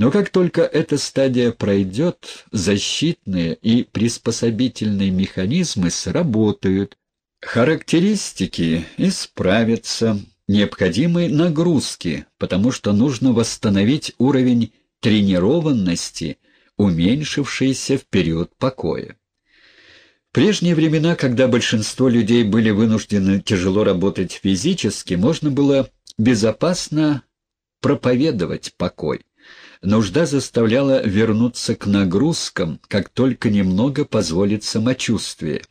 Но как только эта стадия пройдет, защитные и приспособительные механизмы сработают, характеристики исправятся, необходимы нагрузки, потому что нужно восстановить уровень тренированности, уменьшившийся в период покоя. В прежние времена, когда большинство людей были вынуждены тяжело работать физически, можно было безопасно проповедовать покой. Нужда заставляла вернуться к нагрузкам, как только немного позволит самочувствие.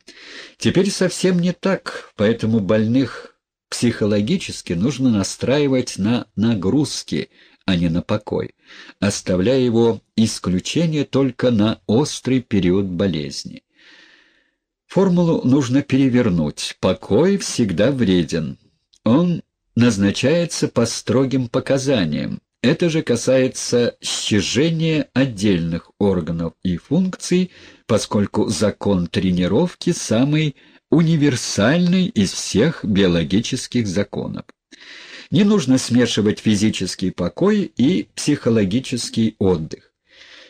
Теперь совсем не так, поэтому больных психологически нужно настраивать на нагрузки, а не на покой, оставляя его исключение только на острый период болезни. Формулу нужно перевернуть. Покой всегда вреден. Он назначается по строгим показаниям. Это же касается счижения отдельных органов и функций, поскольку закон тренировки самый универсальный из всех биологических законов. Не нужно смешивать физический покой и психологический отдых.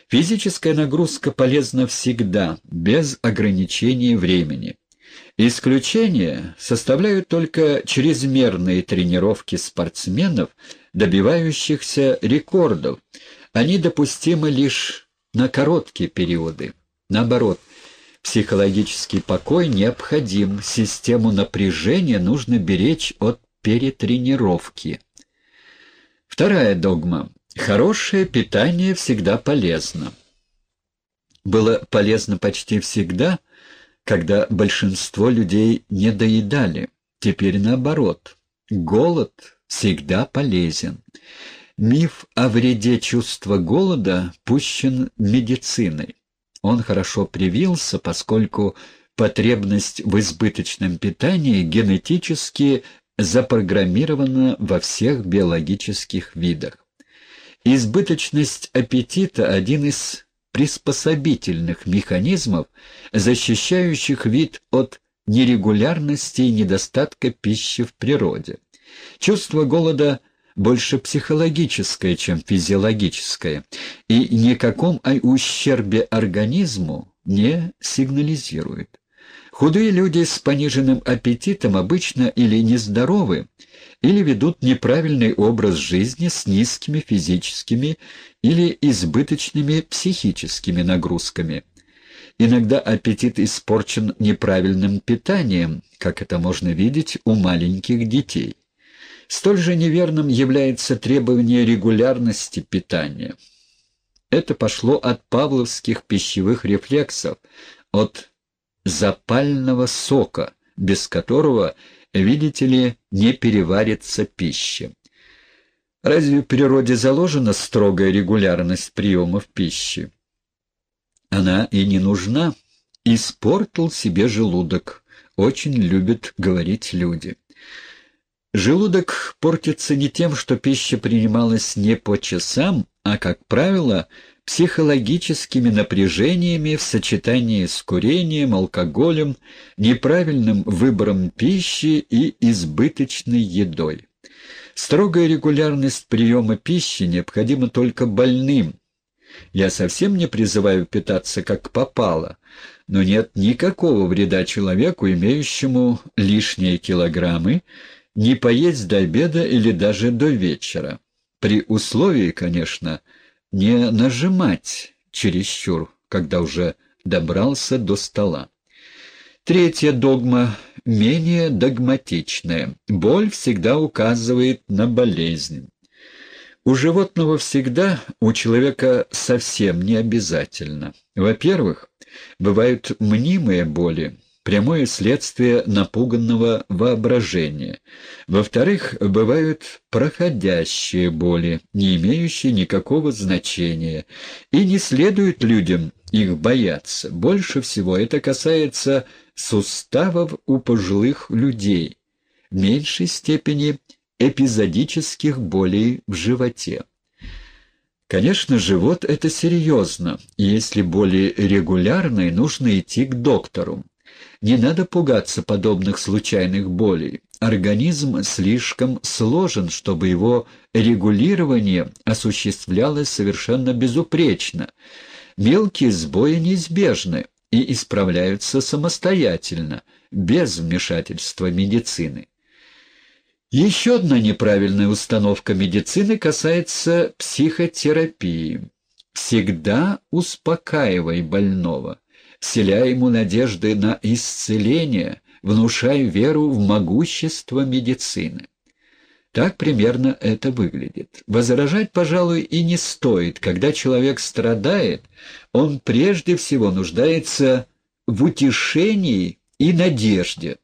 Физическая нагрузка полезна всегда, без ограничения времени. Исключение составляют только чрезмерные тренировки спортсменов, добивающихся рекордов. Они допустимы лишь на короткие периоды. Наоборот, психологический покой необходим, систему напряжения нужно беречь от перетренировки. Вторая догма. Хорошее питание всегда полезно. Было полезно почти всегда, когда большинство людей не доедали. Теперь наоборот. Голод всегда полезен. Миф о вреде чувства голода пущен медициной. Он хорошо привился, поскольку потребность в избыточном питании генетически запрограммирована во всех биологических видах. Избыточность аппетита – один из приспособительных механизмов, защищающих вид от нерегулярности и недостатка пищи в природе. Чувство голода больше психологическое, чем физиологическое, и никаком ущербе организму не сигнализирует. Худые люди с пониженным аппетитом обычно или нездоровы, или ведут неправильный образ жизни с низкими физическими или избыточными психическими нагрузками. Иногда аппетит испорчен неправильным питанием, как это можно видеть у маленьких детей. Столь же неверным является требование регулярности питания. Это пошло от павловских пищевых рефлексов, от запального сока, без которого видите ли, не переварится пища. Разве в природе заложена строгая регулярность приемов пищи? Она и не нужна. Испортил себе желудок. Очень любят говорить люди. Желудок портится не тем, что пища принималась не по часам, а, как правило, психологическими напряжениями в сочетании с курением, алкоголем, неправильным выбором пищи и избыточной едой. Строгая регулярность приема пищи необходима только больным. Я совсем не призываю питаться как попало, но нет никакого вреда человеку, имеющему лишние килограммы, не поесть до обеда или даже до вечера. При условии, конечно, не нажимать чересчур, когда уже добрался до стола. Третья догма менее догматичная. Боль всегда указывает на болезнь. У животного всегда, у человека совсем не обязательно. Во-первых, бывают мнимые боли, прямое следствие напуганного воображения. Во-вторых, бывают проходящие боли, не имеющие никакого значения, и не следует людям их бояться. Больше всего это касается суставов у пожилых людей, в меньшей степени эпизодических болей в животе. Конечно, живот – это серьезно, и если боли регулярные, нужно идти к доктору. Не надо пугаться подобных случайных болей. организм слишком сложен, чтобы его регулирование осуществлялось совершенно безупречно. Мелкие сбои неизбежны и исправляются самостоятельно, без вмешательства медицины. Еще одна неправильная установка медицины касается психотерапии. Всегда успокаивай больного, вселяя ему надежды на исцеление, внушая веру в могущество медицины. Так примерно это выглядит. Возражать, пожалуй, и не стоит. Когда человек страдает, он прежде всего нуждается в утешении и надежде.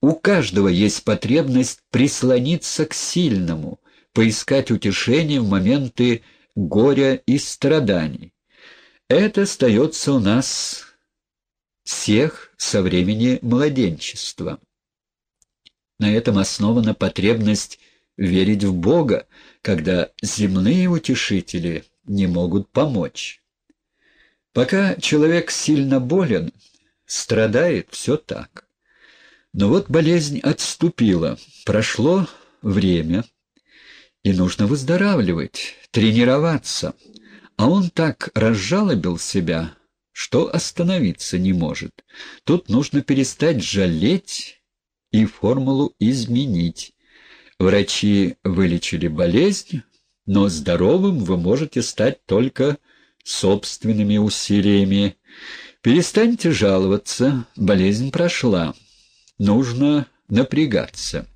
У каждого есть потребность прислониться к сильному, поискать утешение в моменты горя и страданий. Это остается у нас всех со времени младенчества. На этом основана потребность верить в Бога, когда земные утешители не могут помочь. Пока человек сильно болен, страдает все так. Но вот болезнь отступила, прошло время, и нужно выздоравливать, тренироваться. А он так разжалобил себя, что остановиться не может. Тут нужно перестать жалеть и формулу изменить. Врачи вылечили болезнь, но здоровым вы можете стать только собственными усилиями. Перестаньте жаловаться, болезнь прошла нужно напрягаться.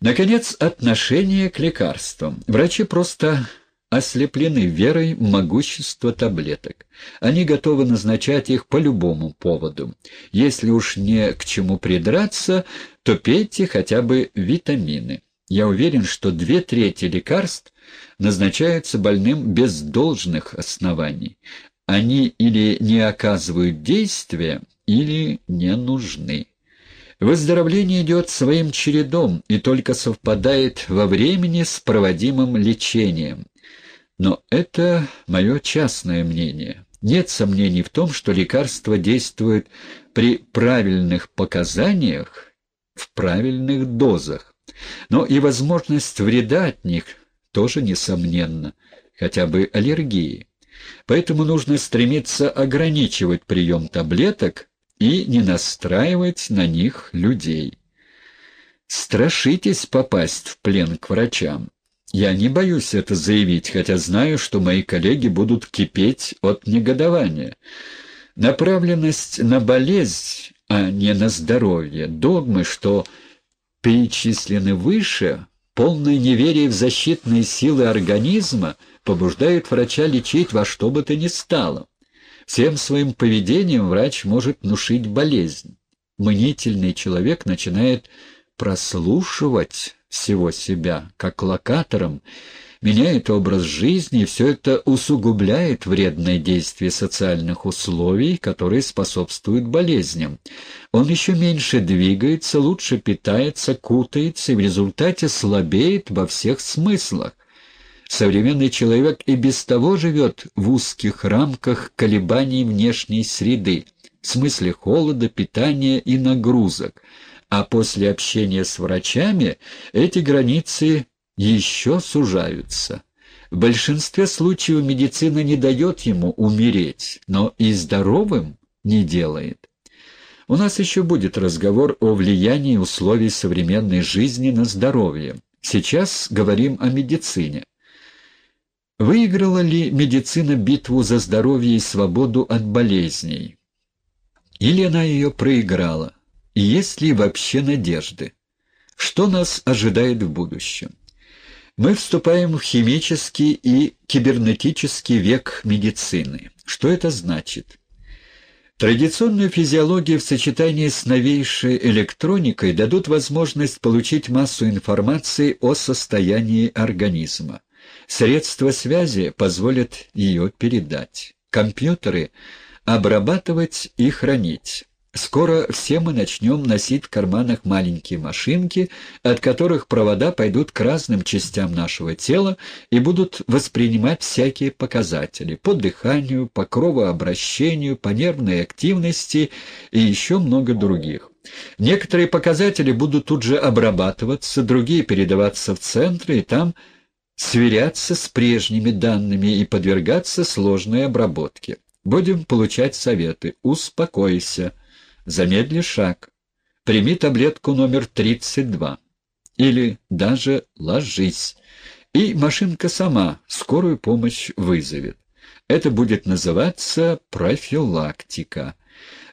Наконец, отношение к лекарствам. Врачи просто ослеплены верой в могущество таблеток. Они готовы назначать их по любому поводу. Если уж не к чему придраться, то пейте хотя бы витамины. Я уверен, что две трети лекарств назначаются больным без должных оснований. Они или не оказывают действия, или не нужны. Выздоровление идет своим чередом и только совпадает во времени с проводимым лечением. Но это мое частное мнение. Нет сомнений в том, что лекарства действуют при правильных показаниях, в правильных дозах. Но и возможность вреда от них тоже несомненно, хотя бы аллергии. Поэтому нужно стремиться ограничивать прием таблеток и не настраивать на них людей. Страшитесь попасть в плен к врачам. Я не боюсь это заявить, хотя знаю, что мои коллеги будут кипеть от негодования. Направленность на болезнь, а не на здоровье, догмы, что перечислены выше, полное неверие в защитные силы организма побуждают врача лечить во что бы то ни стало. Всем своим поведением врач может внушить болезнь. Мнительный человек начинает прослушивать всего себя, как локатором, меняет образ жизни, и все это усугубляет вредное действие социальных условий, которые способствуют болезням. Он еще меньше двигается, лучше питается, кутается и в результате слабеет во всех смыслах. Современный человек и без того живет в узких рамках колебаний внешней среды, в смысле холода, питания и нагрузок, а после общения с врачами эти границы еще сужаются. В большинстве случаев медицина не дает ему умереть, но и здоровым не делает. У нас еще будет разговор о влиянии условий современной жизни на здоровье. Сейчас говорим о медицине. Выиграла ли медицина битву за здоровье и свободу от болезней? Или она ее проиграла? Есть ли вообще надежды? Что нас ожидает в будущем? Мы вступаем в химический и кибернетический век медицины. Что это значит? Традиционная физиология в сочетании с новейшей электроникой дадут возможность получить массу информации о состоянии организма. Средства связи позволят ее передать. Компьютеры — обрабатывать и хранить. Скоро все мы начнем носить в карманах маленькие машинки, от которых провода пойдут к разным частям нашего тела и будут воспринимать всякие показатели по дыханию, по кровообращению, по нервной активности и еще много других. Некоторые показатели будут тут же обрабатываться, другие передаваться в центры и там сверяться с прежними данными и подвергаться сложной обработке. Будем получать советы. Успокойся. Замедли шаг. Прими таблетку номер 32. Или даже ложись. И машинка сама скорую помощь вызовет. Это будет называться профилактика.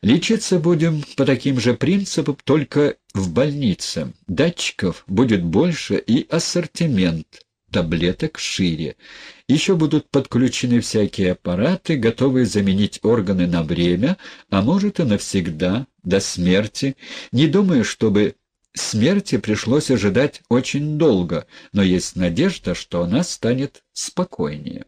Лечиться будем по таким же принципам, только в больнице. Датчиков будет больше и ассортимент таблеток шире. Еще будут подключены всякие аппараты, готовые заменить органы на время, а может и навсегда, до смерти. Не думаю, чтобы смерти пришлось ожидать очень долго, но есть надежда, что она станет спокойнее.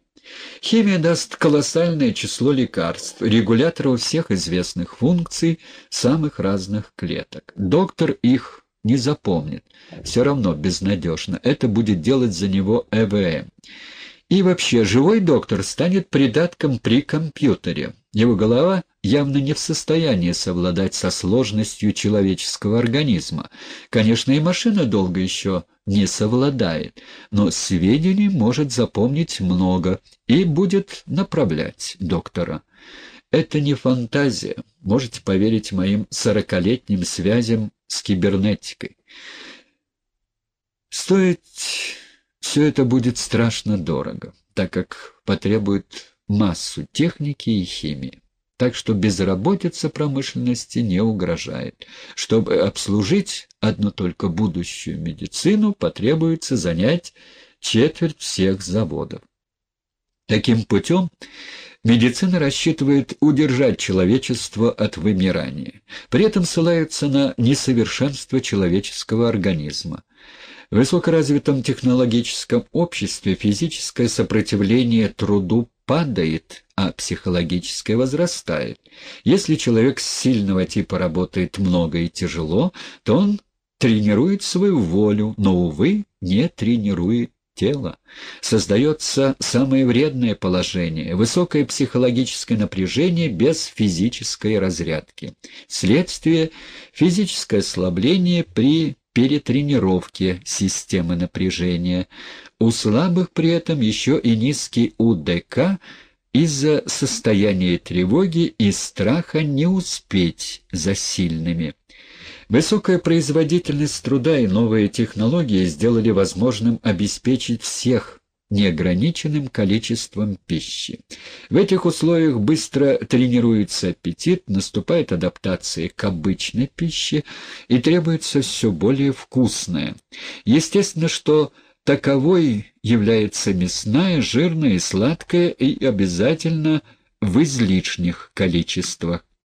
Химия даст колоссальное число лекарств, регуляторов всех известных функций самых разных клеток. Доктор их не запомнит. Все равно безнадежно. Это будет делать за него ЭВМ. И вообще, живой доктор станет придатком при компьютере. Его голова явно не в состоянии совладать со сложностью человеческого организма. Конечно, и машина долго еще не совладает, но сведений может запомнить много и будет направлять доктора. Это не фантазия, можете поверить моим сорокалетним связям с кибернетикой. Стоить все это будет страшно дорого, так как потребует массу техники и химии. Так что безработица промышленности не угрожает. Чтобы обслужить одну только будущую медицину, потребуется занять четверть всех заводов. Таким путем медицина рассчитывает удержать человечество от вымирания. При этом ссылается на несовершенство человеческого организма. В высокоразвитом технологическом обществе физическое сопротивление труду падает, а психологическое возрастает. Если человек сильного типа работает много и тяжело, то он тренирует свою волю, но, увы, не тренирует тело. Создается самое вредное положение, высокое психологическое напряжение без физической разрядки. Следствие – физическое ослабление при перетренировки системы напряжения. У слабых при этом еще и низкий УДК из-за состояния тревоги и страха не успеть за сильными. Высокая производительность труда и новые технологии сделали возможным обеспечить всех неограниченным количеством пищи. В этих условиях быстро тренируется аппетит, наступает адаптация к обычной пище и требуется все более вкусное. Естественно, что таковой является мясная, жирная и сладкая и обязательно в излишних количествах.